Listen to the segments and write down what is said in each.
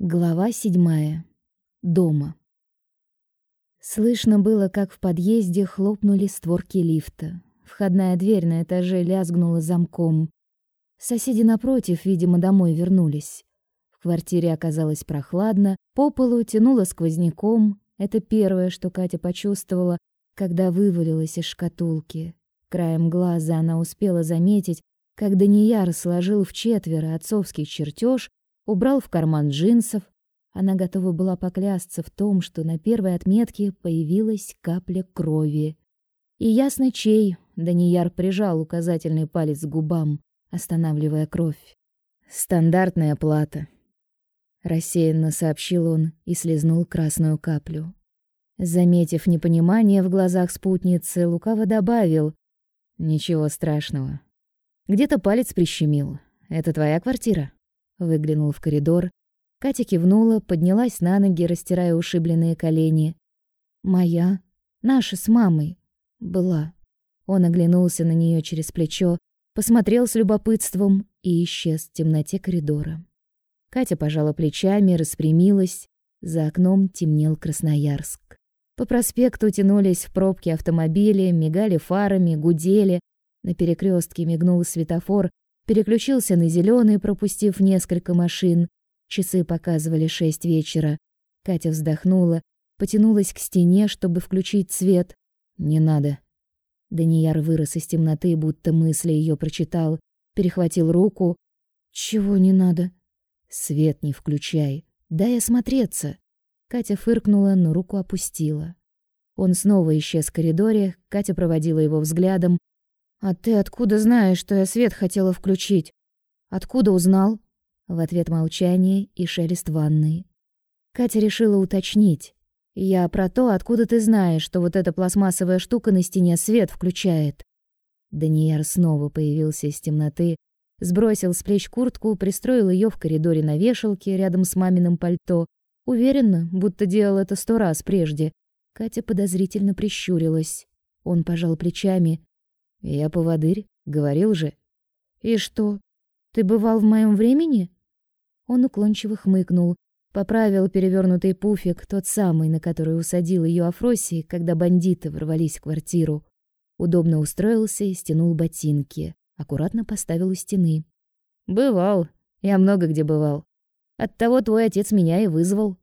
Глава седьмая. Дома. Слышно было, как в подъезде хлопнули створки лифта. Входная дверь на этаже лязгнула замком. Соседи напротив, видимо, домой вернулись. В квартире оказалось прохладно, по полу тянуло сквозняком. Это первое, что Катя почувствовала, когда вывалилась из шкатулки. Краем глаза она успела заметить, как Данияр сложил в четверо отцовский чертеж убрал в карман джинсов. Она готова была поклясться в том, что на первой отметке появилась капля крови. И ясно чей, Данияр прижал указательный палец к губам, останавливая кровь. «Стандартная плата», — рассеянно сообщил он и слезнул красную каплю. Заметив непонимание в глазах спутницы, лукаво добавил «Ничего страшного. Где-то палец прищемил. Это твоя квартира?» Выглянул в коридор. Катя кивнула, поднялась на ноги, растирая ушибленные колени. «Моя? Наша с мамой. Была». Он оглянулся на нее через плечо, посмотрел с любопытством и исчез в темноте коридора. Катя пожала плечами, распрямилась. За окном темнел Красноярск. По проспекту тянулись в пробки автомобили, мигали фарами, гудели. На перекрестке мигнул светофор, переключился на зеленый, пропустив несколько машин. Часы показывали шесть вечера. Катя вздохнула, потянулась к стене, чтобы включить свет. Не надо. Данияр вырос из темноты, будто мысли ее прочитал, перехватил руку. Чего не надо? Свет не включай. Дай осмотреться. Катя фыркнула, но руку опустила. Он снова исчез в коридоре, Катя проводила его взглядом, «А ты откуда знаешь, что я свет хотела включить? Откуда узнал?» В ответ молчание и шелест ванной. Катя решила уточнить. «Я про то, откуда ты знаешь, что вот эта пластмассовая штука на стене свет включает?» Данияр снова появился из темноты, сбросил с плеч куртку, пристроил ее в коридоре на вешалке рядом с маминым пальто. Уверенно, будто делал это сто раз прежде. Катя подозрительно прищурилась. Он пожал плечами. Я поводырь, говорил же. И что? Ты бывал в моем времени? Он уклончиво хмыкнул, поправил перевернутый пуфик, тот самый, на который усадил ее Афросий, когда бандиты ворвались в квартиру. Удобно устроился и стянул ботинки, аккуратно поставил у стены. Бывал, я много где бывал. Оттого твой отец меня и вызвал.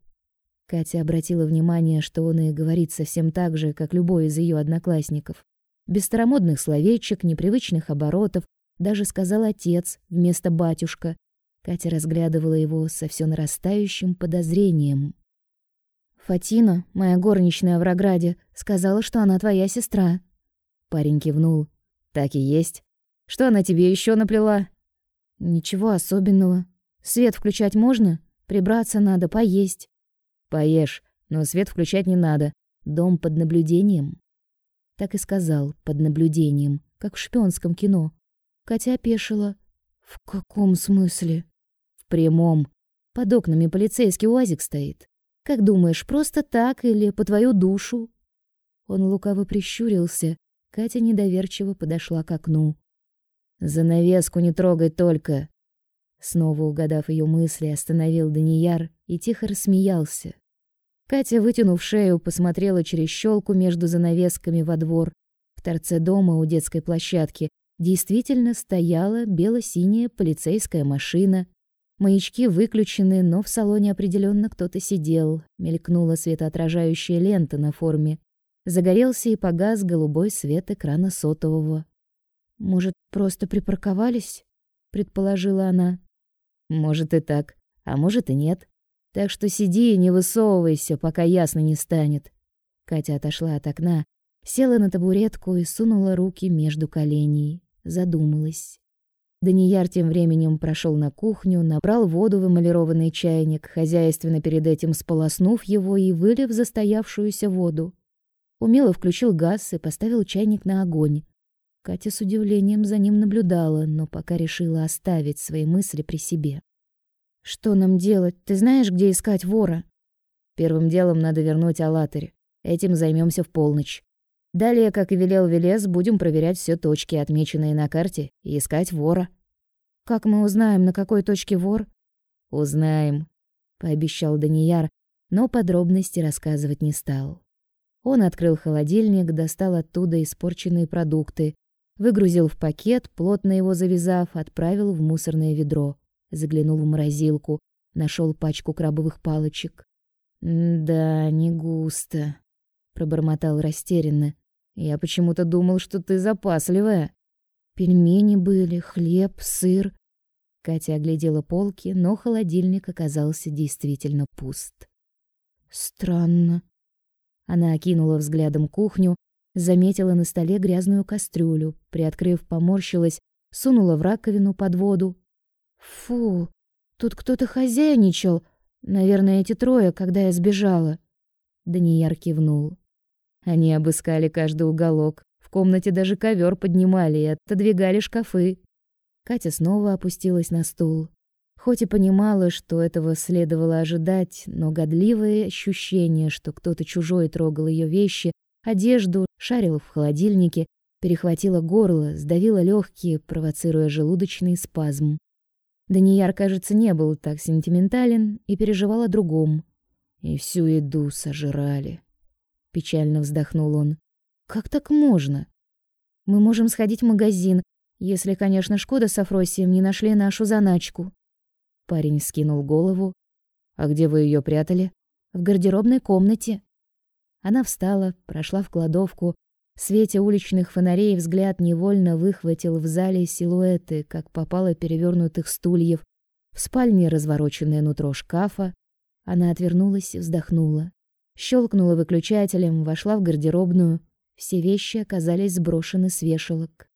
Катя обратила внимание, что он и говорит совсем так же, как любой из ее одноклассников без старомодных словечек, непривычных оборотов, даже сказал отец вместо батюшка. Катя разглядывала его со все нарастающим подозрением. Фатина, моя горничная в Рограде, сказала, что она твоя сестра. Парень кивнул. Так и есть. Что она тебе еще наплела? Ничего особенного. Свет включать можно? Прибраться надо, поесть. Поешь, но свет включать не надо. Дом под наблюдением. Так и сказал, под наблюдением, как в шпионском кино. Катя опешила. «В каком смысле?» «В прямом. Под окнами полицейский УАЗик стоит. Как думаешь, просто так или по твою душу?» Он лукаво прищурился. Катя недоверчиво подошла к окну. «Занавеску не трогай только!» Снова угадав ее мысли, остановил Данияр и тихо рассмеялся. Катя, вытянув шею, посмотрела через щелку между занавесками во двор. В торце дома у детской площадки действительно стояла бело-синяя полицейская машина. Маячки выключены, но в салоне определенно кто-то сидел. Мелькнула светоотражающая лента на форме. Загорелся и погас голубой свет экрана сотового. «Может, просто припарковались?» — предположила она. «Может и так, а может и нет. Так что сиди и не высовывайся, пока ясно не станет. Катя отошла от окна, села на табуретку и сунула руки между коленей, задумалась. Данияр тем временем прошел на кухню, набрал воду в эмалированный чайник, хозяйственно перед этим сполоснув его и вылив застоявшуюся воду. Умело включил газ и поставил чайник на огонь. Катя с удивлением за ним наблюдала, но пока решила оставить свои мысли при себе. Что нам делать? Ты знаешь, где искать вора? Первым делом надо вернуть Алатырь. Этим займемся в полночь. Далее, как и велел Велес, будем проверять все точки, отмеченные на карте, и искать вора. Как мы узнаем, на какой точке вор? Узнаем. пообещал Данияр, но подробности рассказывать не стал. Он открыл холодильник, достал оттуда испорченные продукты, выгрузил в пакет, плотно его завязав, отправил в мусорное ведро, заглянул в морозилку, нашел пачку крабовых палочек. "Да, не густо", пробормотал растерянно. "Я почему-то думал, что ты запасливая. Пельмени были, хлеб, сыр". Катя оглядела полки, но холодильник оказался действительно пуст. Странно. Она окинула взглядом кухню, заметила на столе грязную кастрюлю, приоткрыв, поморщилась, сунула в раковину под воду. Фу, тут кто-то хозяйничал. Наверное, эти трое, когда я сбежала. Данияр кивнул. Они обыскали каждый уголок. В комнате даже ковер поднимали и отодвигали шкафы. Катя снова опустилась на стул. Хоть и понимала, что этого следовало ожидать, но годливое ощущение, что кто-то чужой трогал ее вещи, одежду, шарил в холодильнике, перехватило горло, сдавило легкие, провоцируя желудочный спазм. Данияр, кажется, не был так сентиментален и переживал о другом. И всю еду сожрали. Печально вздохнул он. Как так можно? Мы можем сходить в магазин, если, конечно, Шкода с Афросием не нашли нашу заначку. Парень скинул голову. А где вы ее прятали? В гардеробной комнате. Она встала, прошла в кладовку. В свете уличных фонарей взгляд невольно выхватил в зале силуэты, как попало перевернутых стульев, в спальне развороченное нутро шкафа. Она отвернулась вздохнула. Щелкнула выключателем, вошла в гардеробную. Все вещи оказались сброшены с вешалок.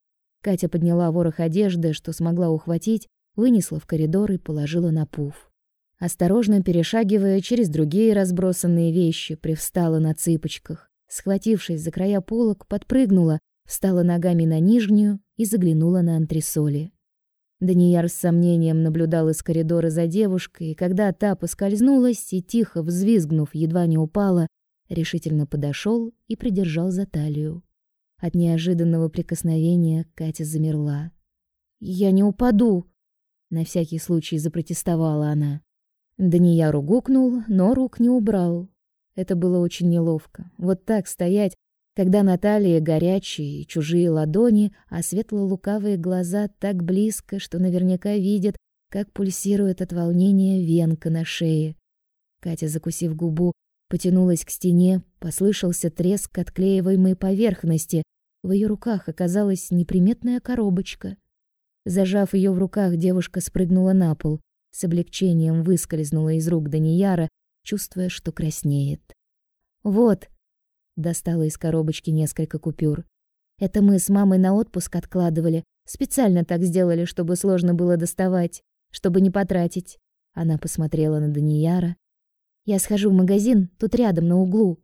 Катя подняла ворох одежды, что смогла ухватить, вынесла в коридор и положила на пуф. Осторожно перешагивая через другие разбросанные вещи, привстала на цыпочках. Схватившись за края полок, подпрыгнула, встала ногами на нижнюю и заглянула на антресоли. Данияр с сомнением наблюдал из коридора за девушкой, и когда та поскользнулась и, тихо взвизгнув, едва не упала, решительно подошел и придержал за талию. От неожиданного прикосновения Катя замерла. «Я не упаду!» На всякий случай запротестовала она. Данияру гукнул, но рук не убрал. Это было очень неловко. Вот так стоять, когда Наталья горячие и чужие ладони, а светло-лукавые глаза так близко, что наверняка видят, как пульсирует от волнения венка на шее. Катя, закусив губу, потянулась к стене, послышался треск отклеиваемой поверхности. В ее руках оказалась неприметная коробочка. Зажав ее в руках, девушка спрыгнула на пол с облегчением выскользнула из рук Данияра, чувствуя, что краснеет. «Вот», — достала из коробочки несколько купюр. «Это мы с мамой на отпуск откладывали. Специально так сделали, чтобы сложно было доставать, чтобы не потратить». Она посмотрела на Данияра. «Я схожу в магазин, тут рядом, на углу».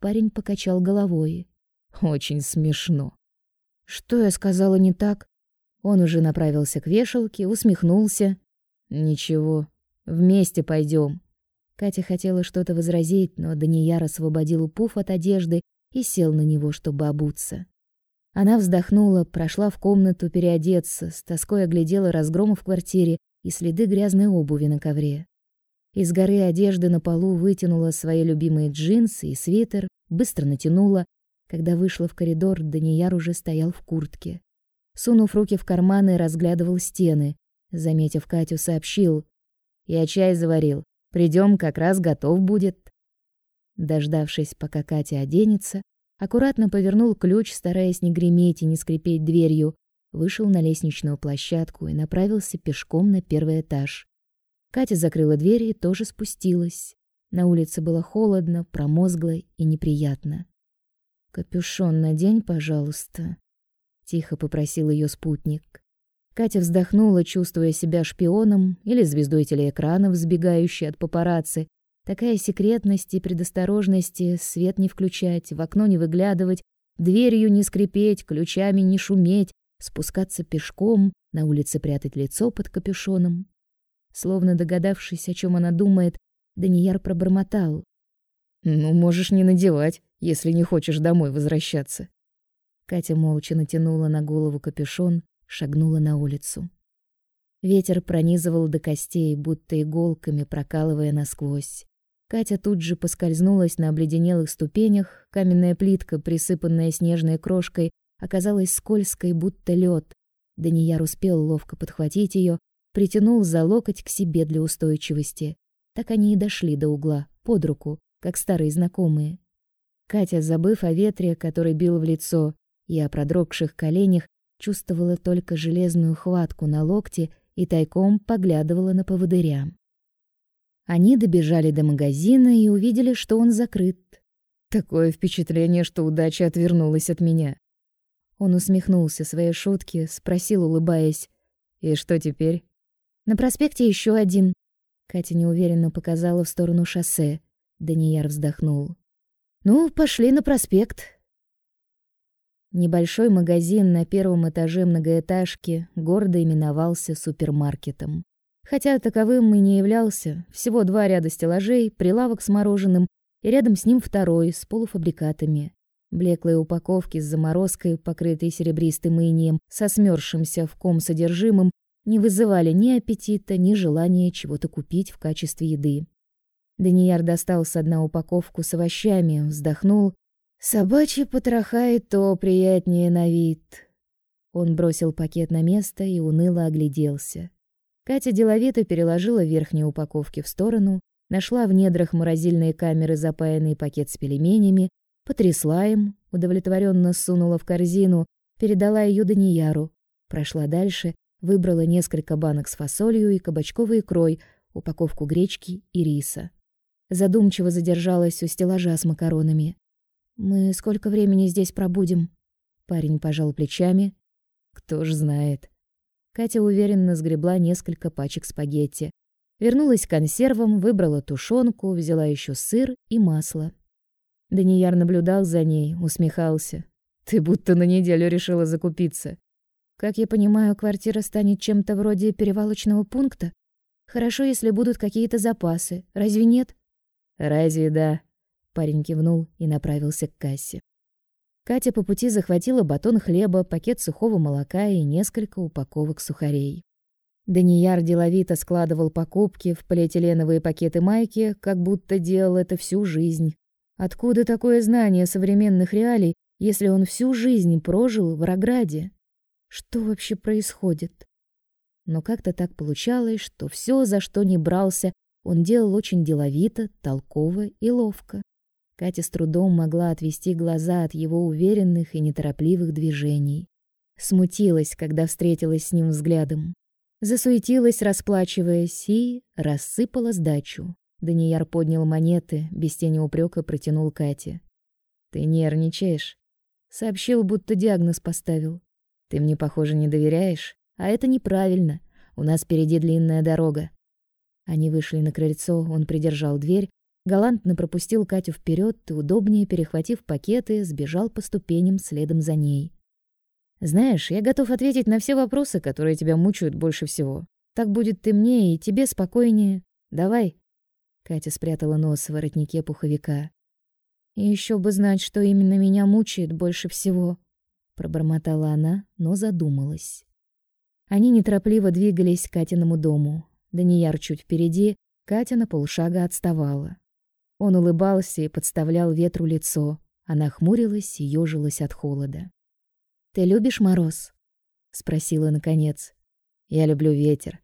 Парень покачал головой. «Очень смешно». «Что я сказала не так?» Он уже направился к вешалке, усмехнулся. Ничего, вместе пойдем. Катя хотела что-то возразить, но Данияр освободил пуф от одежды и сел на него, чтобы обуться. Она вздохнула, прошла в комнату переодеться, с тоской оглядела разгром в квартире и следы грязной обуви на ковре. Из горы одежды на полу вытянула свои любимые джинсы и свитер, быстро натянула. Когда вышла в коридор, Данияр уже стоял в куртке. Сунув руки в карманы, разглядывал стены. Заметив Катю, сообщил: "Я чай заварил. Придем, как раз готов будет". Дождавшись, пока Катя оденется, аккуратно повернул ключ, стараясь не греметь и не скрипеть дверью, вышел на лестничную площадку и направился пешком на первый этаж. Катя закрыла дверь и тоже спустилась. На улице было холодно, промозгло и неприятно. «Капюшон надень, пожалуйста», — тихо попросил ее спутник. Катя вздохнула, чувствуя себя шпионом или звездой телеэкранов, сбегающей от папарацци. Такая секретность и предосторожности, свет не включать, в окно не выглядывать, дверью не скрипеть, ключами не шуметь, спускаться пешком, на улице прятать лицо под капюшоном. Словно догадавшись, о чем она думает, Данияр пробормотал: "Ну, можешь не надевать, если не хочешь домой возвращаться". Катя молча натянула на голову капюшон, шагнула на улицу. Ветер пронизывал до костей, будто иголками прокалывая насквозь. Катя тут же поскользнулась на обледенелых ступенях, каменная плитка, присыпанная снежной крошкой, оказалась скользкой, будто лед. Данияр успел ловко подхватить ее, притянул за локоть к себе для устойчивости. Так они и дошли до угла, под руку, как старые знакомые. Катя, забыв о ветре, который бил в лицо, и о продрогших коленях, чувствовала только железную хватку на локте и тайком поглядывала на поводыря. Они добежали до магазина и увидели, что он закрыт. Такое впечатление, что удача отвернулась от меня. Он усмехнулся своей шутке, спросил, улыбаясь: "И что теперь?" "На проспекте еще один". Катя неуверенно показала в сторону шоссе. Данияр вздохнул. "Ну, пошли на проспект". Небольшой магазин на первом этаже многоэтажки гордо именовался супермаркетом. Хотя таковым и не являлся, всего два ряда стеллажей, прилавок с мороженым и рядом с ним второй с полуфабрикатами. Блеклые упаковки с заморозкой, покрытые серебристым инием, со смёрзшимся в ком содержимым, не вызывали ни аппетита, ни желания чего-то купить в качестве еды. Данияр достал с одной упаковку с овощами, вздохнул. «Собачьи потроха и то приятнее на вид». Он бросил пакет на место и уныло огляделся. Катя деловито переложила верхние упаковки в сторону, нашла в недрах морозильной камеры запаянный пакет с пельменями, Потрясла им, удовлетворенно сунула в корзину, передала ее Данияру. Прошла дальше, выбрала несколько банок с фасолью и кабачковой икрой, упаковку гречки и риса. Задумчиво задержалась у стеллажа с макаронами. Мы сколько времени здесь пробудем? Парень пожал плечами. Кто ж знает. Катя уверенно сгребла несколько пачек спагетти. Вернулась к консервам, выбрала тушенку, взяла еще сыр и масло. Данияр наблюдал за ней, усмехался. Ты будто на неделю решила закупиться. Как я понимаю, квартира станет чем-то вроде перевалочного пункта. Хорошо, если будут какие-то запасы. Разве нет? Разве да? Парень кивнул и направился к кассе. Катя по пути захватила батон хлеба, пакет сухого молока и несколько упаковок сухарей. Данияр деловито складывал покупки в полиэтиленовые пакеты майки, как будто делал это всю жизнь. Откуда такое знание современных реалий, если он всю жизнь прожил в Рограде? Что вообще происходит? Но как-то так получалось, что все, за что не брался, он делал очень деловито, толково и ловко. Катя с трудом могла отвести глаза от его уверенных и неторопливых движений. Смутилась, когда встретилась с ним взглядом. Засуетилась, расплачиваясь, и рассыпала сдачу. Данияр поднял монеты, без тени упрека протянул Кате. Ты нервничаешь, сообщил, будто диагноз поставил. Ты мне, похоже, не доверяешь, а это неправильно. У нас впереди длинная дорога. Они вышли на крыльцо, он придержал дверь, галантно пропустил Катю вперед и удобнее перехватив пакеты, сбежал по ступеням следом за ней. Знаешь, я готов ответить на все вопросы, которые тебя мучают больше всего. Так будет ты мне и тебе спокойнее. Давай. Катя спрятала нос в воротнике пуховика. И еще бы знать, что именно меня мучает больше всего, пробормотала она, но задумалась. Они неторопливо двигались к Катиному дому. Данияр чуть впереди, Катя на полшага отставала. Он улыбался и подставлял ветру лицо. Она хмурилась и ёжилась от холода. Ты любишь мороз? спросила наконец. Я люблю ветер,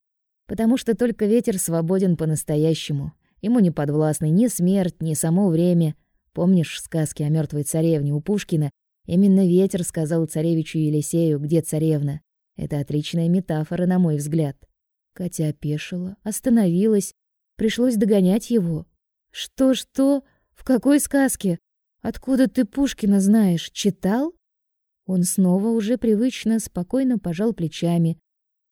потому что только ветер свободен по-настоящему. Ему не подвластны ни смерть, ни само время. Помнишь сказки о мертвой царевне у Пушкина? Именно ветер сказал царевичу Елисею, где царевна. Это отличная метафора, на мой взгляд. Катя опешила, остановилась, пришлось догонять его. Что, что? В какой сказке? Откуда ты Пушкина знаешь? Читал? Он снова уже привычно спокойно пожал плечами.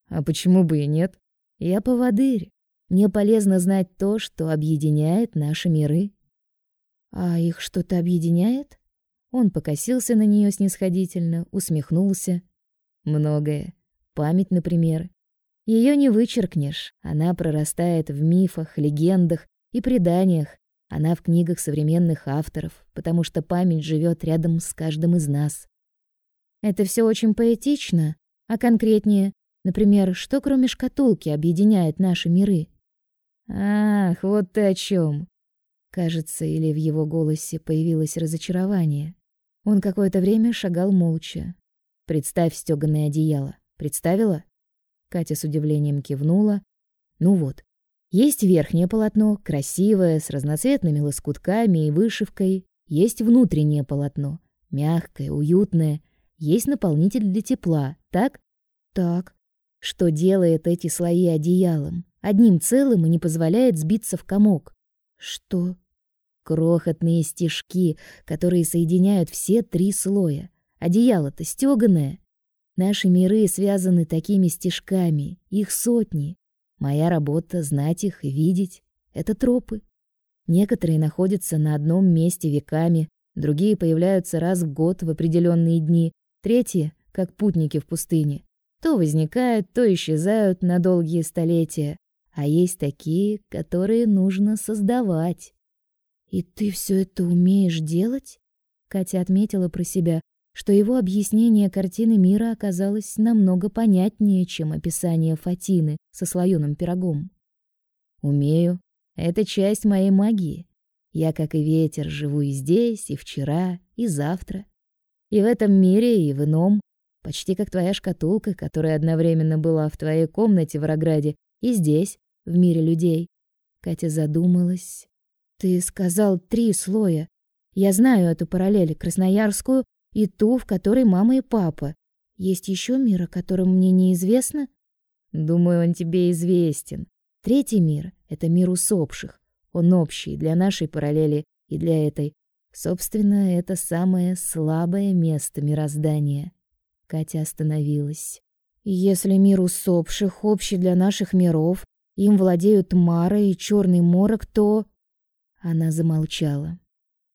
А почему бы и нет? Я поводырь. Мне полезно знать то, что объединяет наши миры. А их что-то объединяет? Он покосился на нее снисходительно, усмехнулся. Многое. Память, например. Ее не вычеркнешь. Она прорастает в мифах, легендах и преданиях. Она в книгах современных авторов, потому что память живет рядом с каждым из нас. Это все очень поэтично, а конкретнее, Например, что кроме шкатулки объединяет наши миры? Ах, вот ты о чем. Кажется, или в его голосе появилось разочарование. Он какое-то время шагал молча. Представь стёганое одеяло. Представила? Катя с удивлением кивнула. Ну вот. Есть верхнее полотно, красивое, с разноцветными лоскутками и вышивкой. Есть внутреннее полотно, мягкое, уютное. Есть наполнитель для тепла, так? Так. Что делает эти слои одеялом? Одним целым и не позволяет сбиться в комок. Что? Крохотные стежки, которые соединяют все три слоя. Одеяло-то стёганое. Наши миры связаны такими стежками, их сотни. Моя работа — знать их видеть. Это тропы. Некоторые находятся на одном месте веками, другие появляются раз в год в определенные дни, третьи, как путники в пустыне, то возникают, то исчезают на долгие столетия. А есть такие, которые нужно создавать. «И ты все это умеешь делать?» Катя отметила про себя, что его объяснение картины мира оказалось намного понятнее, чем описание Фатины со слоёным пирогом. «Умею. Это часть моей магии. Я, как и ветер, живу и здесь, и вчера, и завтра. И в этом мире, и в ином. Почти как твоя шкатулка, которая одновременно была в твоей комнате в Рограде и здесь, в мире людей». Катя задумалась, ты сказал три слоя. Я знаю эту параллель, Красноярскую и ту, в которой мама и папа. Есть еще мир, о котором мне неизвестно? Думаю, он тебе известен. Третий мир — это мир усопших. Он общий для нашей параллели и для этой. Собственно, это самое слабое место мироздания. Катя остановилась. Если мир усопших общий для наших миров, им владеют Мара и Черный Морок, то... Она замолчала.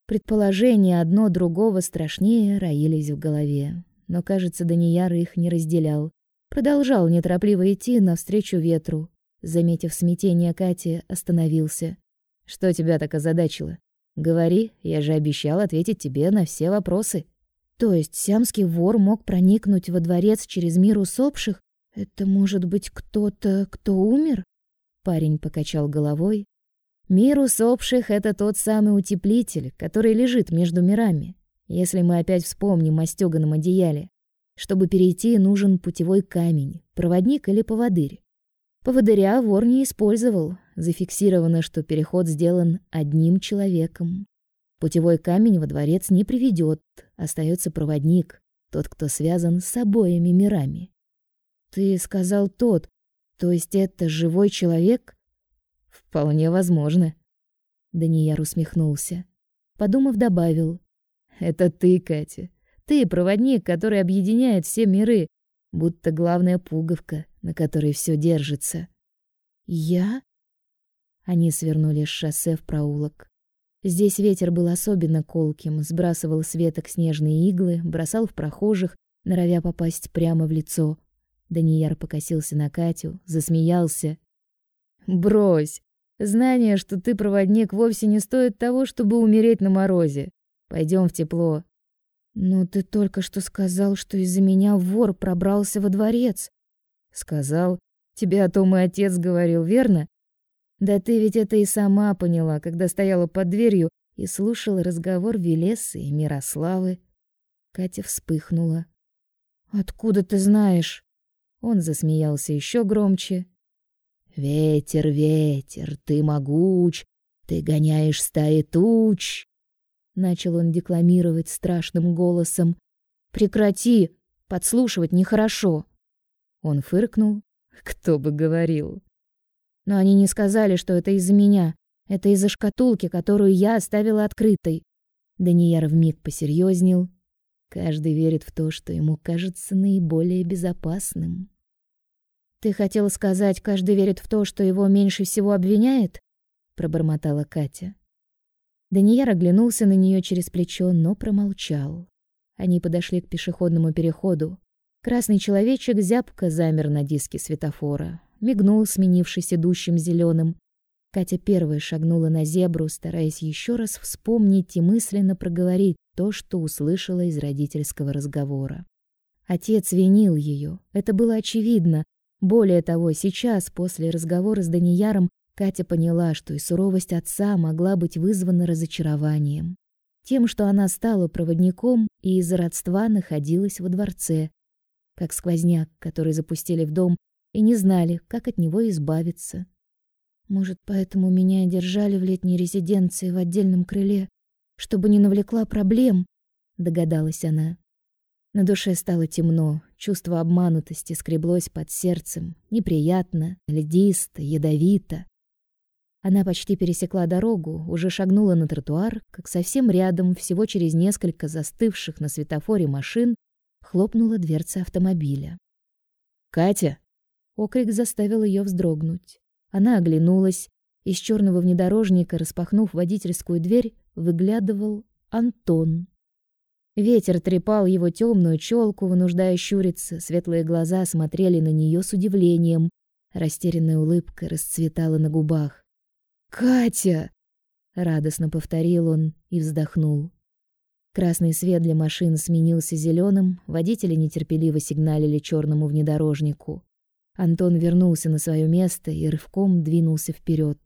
Предположения одно другого страшнее роились в голове, но, кажется, Данияр их не разделял. Продолжал неторопливо идти навстречу ветру. Заметив смятение Кати, остановился. «Что тебя так озадачило? Говори, я же обещал ответить тебе на все вопросы». «То есть сиамский вор мог проникнуть во дворец через мир усопших? Это может быть кто-то, кто умер?» Парень покачал головой, Мир усопших — это тот самый утеплитель, который лежит между мирами. Если мы опять вспомним о стёганом одеяле. Чтобы перейти, нужен путевой камень, проводник или поводырь. Поводыря вор не использовал. Зафиксировано, что переход сделан одним человеком. Путевой камень во дворец не приведет, остается проводник, тот, кто связан с обоими мирами. Ты сказал тот, то есть это живой человек? Вполне возможно. Данияр усмехнулся. Подумав, добавил: "Это ты, Катя. Ты проводник, который объединяет все миры, будто главная пуговка, на которой все держится". "Я?" Они свернули с шоссе в проулок. Здесь ветер был особенно колким, сбрасывал с веток снежные иглы, бросал в прохожих, норовя попасть прямо в лицо. Данияр покосился на Катю, засмеялся. «Брось! Знание, что ты проводник, вовсе не стоит того, чтобы умереть на морозе. Пойдем в тепло. Но ты только что сказал, что из-за меня вор пробрался во дворец. Сказал. Тебе о том и отец говорил, верно? Да ты ведь это и сама поняла, когда стояла под дверью и слушала разговор Велесы и Мирославы. Катя вспыхнула. Откуда ты знаешь? Он засмеялся еще громче. Ветер, ветер, ты могуч, ты гоняешь стаи туч. Начал он декламировать страшным голосом. Прекрати, подслушивать нехорошо. Он фыркнул. Кто бы говорил. Но они не сказали, что это из-за меня. Это из-за шкатулки, которую я оставила открытой. Данияр вмиг посерьезнел. Каждый верит в то, что ему кажется наиболее безопасным. Ты хотела сказать, каждый верит в то, что его меньше всего обвиняет? пробормотала Катя. Данияр оглянулся на нее через плечо, но промолчал. Они подошли к пешеходному переходу. Красный человечек зябко замер на диске светофора, мигнул, сменившись идущим зеленым. Катя первая шагнула на зебру, стараясь еще раз вспомнить и мысленно проговорить то, что услышала из родительского разговора. Отец винил ее, это было очевидно, Более того, сейчас, после разговора с Данияром, Катя поняла, что и суровость отца могла быть вызвана разочарованием. Тем, что она стала проводником и из-за родства находилась во дворце, как сквозняк, который запустили в дом и не знали, как от него избавиться. Может, поэтому меня держали в летней резиденции в отдельном крыле, чтобы не навлекла проблем, догадалась она. На душе стало темно, чувство обманутости скреблось под сердцем, неприятно, ледисто, ядовито. Она почти пересекла дорогу, уже шагнула на тротуар, как совсем рядом, всего через несколько застывших на светофоре машин, хлопнула дверца автомобиля. «Катя!» Окрик заставил ее вздрогнуть. Она оглянулась. Из черного внедорожника, распахнув водительскую дверь, выглядывал Антон. Ветер трепал его темную челку, вынуждая щуриться, светлые глаза смотрели на нее с удивлением. Растерянная улыбка расцветала на губах. «Катя!» — радостно повторил он и вздохнул. Красный свет для машин сменился зеленым, водители нетерпеливо сигналили черному внедорожнику. Антон вернулся на свое место и рывком двинулся вперед.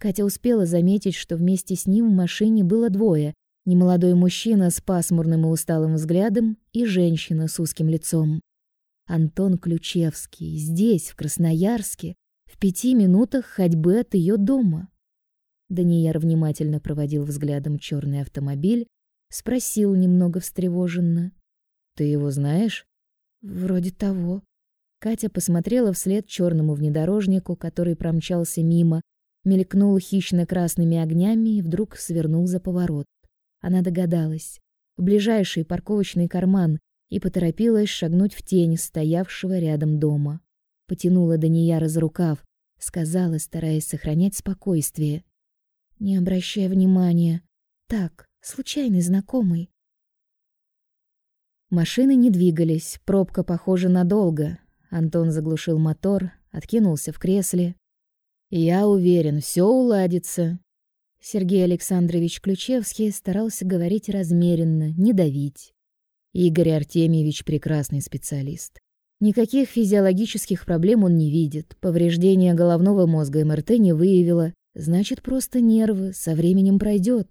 Катя успела заметить, что вместе с ним в машине было двое, Немолодой мужчина с пасмурным и усталым взглядом и женщина с узким лицом. Антон Ключевский здесь, в Красноярске, в пяти минутах ходьбы от ее дома. Данияр внимательно проводил взглядом черный автомобиль, спросил немного встревоженно: "Ты его знаешь?" "Вроде того". Катя посмотрела вслед черному внедорожнику, который промчался мимо, мелькнул хищно красными огнями и вдруг свернул за поворот. Она догадалась. В ближайший парковочный карман и поторопилась шагнуть в тень стоявшего рядом дома. Потянула Данияра за рукав, сказала, стараясь сохранять спокойствие: "Не обращай внимания. Так, случайный знакомый". Машины не двигались, пробка, похоже, надолго. Антон заглушил мотор, откинулся в кресле. "Я уверен, все уладится", Сергей Александрович Ключевский старался говорить размеренно, не давить. Игорь Артемьевич прекрасный специалист. Никаких физиологических проблем он не видит. Повреждения головного мозга МРТ не выявило, значит, просто нервы, со временем пройдет.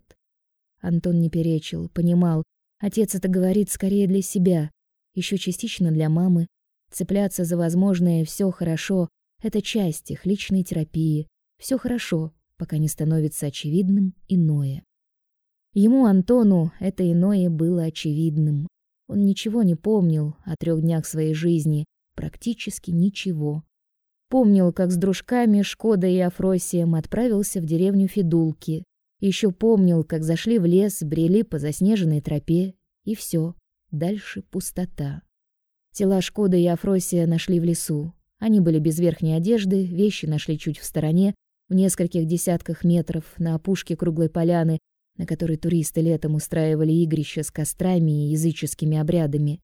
Антон не перечил, понимал, отец это говорит скорее для себя, еще частично для мамы. Цепляться за возможное все хорошо это часть их личной терапии. Все хорошо, пока не становится очевидным иное. Ему, Антону, это иное было очевидным. Он ничего не помнил о трех днях своей жизни, практически ничего. Помнил, как с дружками Шкода и Афросием отправился в деревню Федулки. Еще помнил, как зашли в лес, брели по заснеженной тропе, и все. Дальше пустота. Тела Шкода и Афросия нашли в лесу. Они были без верхней одежды, вещи нашли чуть в стороне, в нескольких десятках метров на опушке круглой поляны, на которой туристы летом устраивали игрища с кострами и языческими обрядами.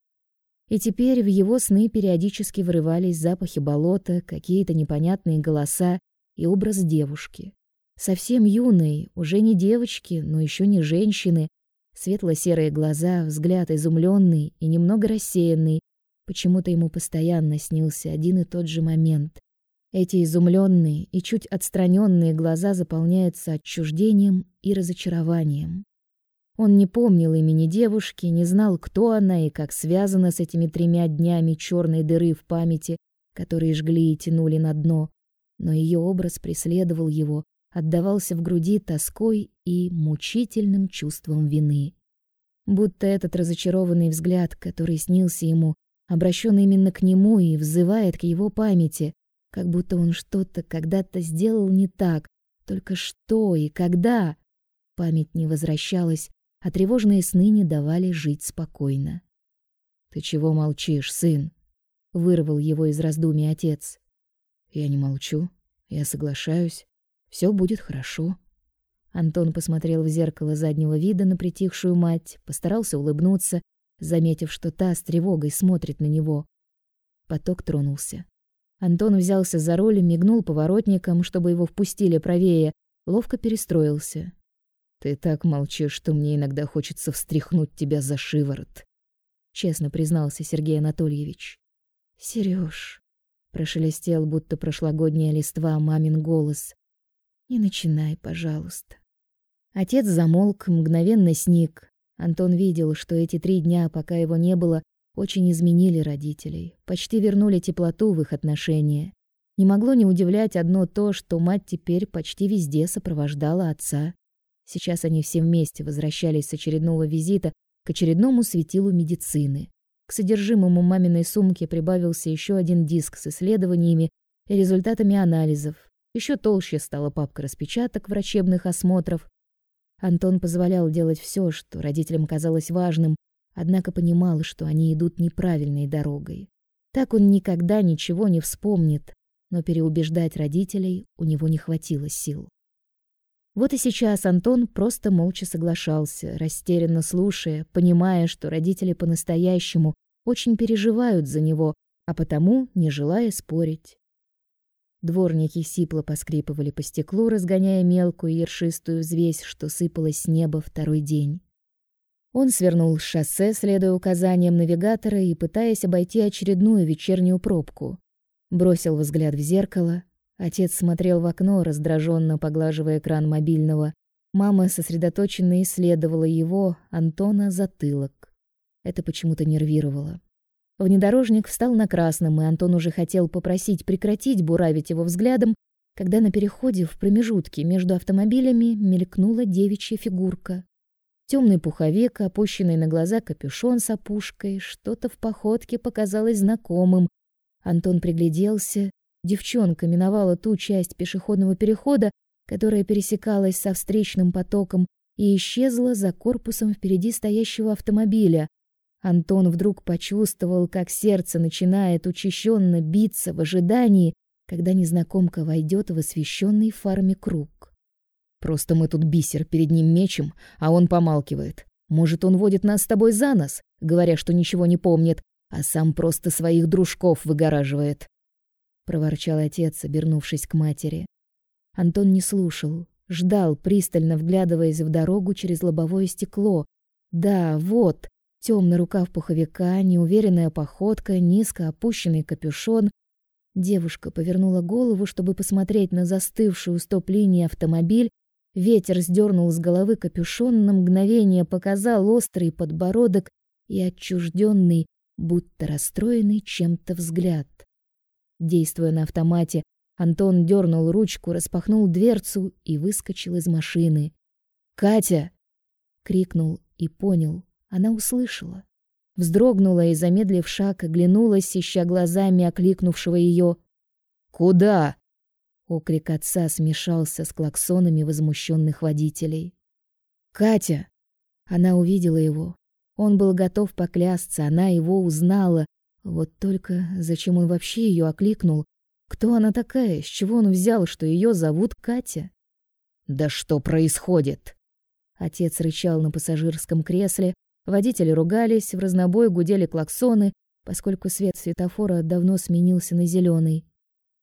И теперь в его сны периодически вырывались запахи болота, какие-то непонятные голоса и образ девушки. Совсем юной, уже не девочки, но еще не женщины, светло-серые глаза, взгляд изумленный и немного рассеянный. Почему-то ему постоянно снился один и тот же момент. Эти изумленные и чуть отстраненные глаза заполняются отчуждением и разочарованием. Он не помнил имени девушки, не знал, кто она и как связана с этими тремя днями черной дыры в памяти, которые жгли и тянули на дно, но ее образ преследовал его, отдавался в груди тоской и мучительным чувством вины. Будто этот разочарованный взгляд, который снился ему, обращен именно к нему и взывает к его памяти, как будто он что-то когда-то сделал не так, только что и когда. Память не возвращалась, а тревожные сны не давали жить спокойно. Ты чего молчишь, сын? вырвал его из раздумий отец. Я не молчу, я соглашаюсь. Все будет хорошо. Антон посмотрел в зеркало заднего вида на притихшую мать, постарался улыбнуться, заметив, что та с тревогой смотрит на него. Поток тронулся. Антон взялся за руль, мигнул поворотником, чтобы его впустили правее, ловко перестроился. Ты так молчишь, что мне иногда хочется встряхнуть тебя за шиворот, честно признался Сергей Анатольевич. Серёж, прошелестел, будто прошлогодняя листва мамин голос. Не начинай, пожалуйста. Отец замолк, мгновенно сник. Антон видел, что эти три дня, пока его не было, очень изменили родителей, почти вернули теплоту в их отношения. Не могло не удивлять одно то, что мать теперь почти везде сопровождала отца. Сейчас они все вместе возвращались с очередного визита к очередному светилу медицины. К содержимому маминой сумки прибавился еще один диск с исследованиями и результатами анализов. Еще толще стала папка распечаток врачебных осмотров. Антон позволял делать все, что родителям казалось важным, однако понимал, что они идут неправильной дорогой. Так он никогда ничего не вспомнит, но переубеждать родителей у него не хватило сил. Вот и сейчас Антон просто молча соглашался, растерянно слушая, понимая, что родители по-настоящему очень переживают за него, а потому не желая спорить. Дворники сипло поскрипывали по стеклу, разгоняя мелкую ершистую взвесь, что сыпалась с неба второй день. Он свернул с шоссе, следуя указаниям навигатора и пытаясь обойти очередную вечернюю пробку. Бросил взгляд в зеркало. Отец смотрел в окно, раздраженно поглаживая экран мобильного. Мама сосредоточенно исследовала его, Антона, затылок. Это почему-то нервировало. Внедорожник встал на красном, и Антон уже хотел попросить прекратить буравить его взглядом, когда на переходе в промежутке между автомобилями мелькнула девичья фигурка. Темный пуховик, опущенный на глаза капюшон с опушкой, что-то в походке показалось знакомым. Антон пригляделся. Девчонка миновала ту часть пешеходного перехода, которая пересекалась со встречным потоком, и исчезла за корпусом впереди стоящего автомобиля. Антон вдруг почувствовал, как сердце начинает учащенно биться в ожидании, когда незнакомка войдет в освещенный фарме круг. Просто мы тут бисер перед ним мечем, а он помалкивает. Может, он водит нас с тобой за нос, говоря, что ничего не помнит, а сам просто своих дружков выгораживает. Проворчал отец, обернувшись к матери. Антон не слушал, ждал, пристально вглядываясь в дорогу через лобовое стекло. Да, вот, темный рукав пуховика, неуверенная походка, низко опущенный капюшон. Девушка повернула голову, чтобы посмотреть на застывший у стоп-линии автомобиль, Ветер сдернул с головы капюшон, на мгновение показал острый подбородок и отчужденный, будто расстроенный чем-то взгляд. Действуя на автомате, Антон дернул ручку, распахнул дверцу и выскочил из машины. «Катя!» — крикнул и понял. Она услышала. Вздрогнула и, замедлив шаг, оглянулась, ища глазами окликнувшего ее. «Куда?» Окрик отца смешался с клаксонами возмущенных водителей. «Катя!» Она увидела его. Он был готов поклясться, она его узнала. Вот только зачем он вообще ее окликнул? Кто она такая? С чего он взял, что ее зовут Катя? «Да что происходит?» Отец рычал на пассажирском кресле, водители ругались, в разнобой гудели клаксоны, поскольку свет светофора давно сменился на зеленый.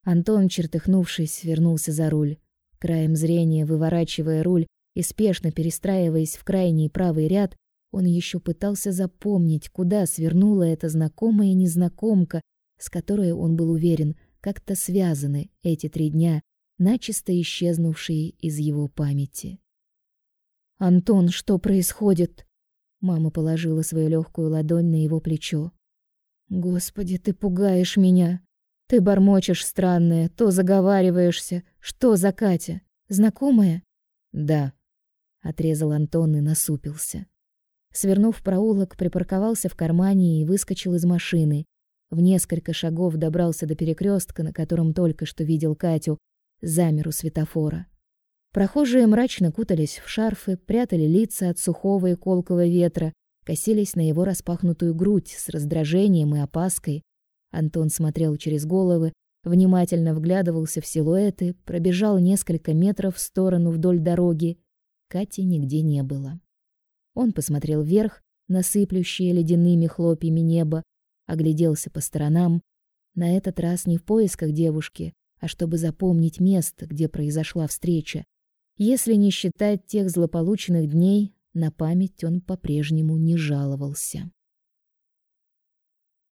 Антон, чертыхнувшись, вернулся за руль. Краем зрения, выворачивая руль и спешно перестраиваясь в крайний правый ряд, он еще пытался запомнить, куда свернула эта знакомая незнакомка, с которой он был уверен, как-то связаны эти три дня, начисто исчезнувшие из его памяти. «Антон, что происходит?» Мама положила свою легкую ладонь на его плечо. «Господи, ты пугаешь меня!» Ты бормочешь странное, то заговариваешься. Что за Катя? Знакомая? Да, отрезал Антон и насупился. Свернув проулок, припарковался в кармане и выскочил из машины. В несколько шагов добрался до перекрестка, на котором только что видел Катю, замер у светофора. Прохожие мрачно кутались в шарфы, прятали лица от сухого и колкого ветра, косились на его распахнутую грудь с раздражением и опаской, Антон смотрел через головы, внимательно вглядывался в силуэты, пробежал несколько метров в сторону вдоль дороги. Кати нигде не было. Он посмотрел вверх, насыплющее ледяными хлопьями небо, огляделся по сторонам, на этот раз не в поисках девушки, а чтобы запомнить место, где произошла встреча. Если не считать тех злополучных дней, на память он по-прежнему не жаловался.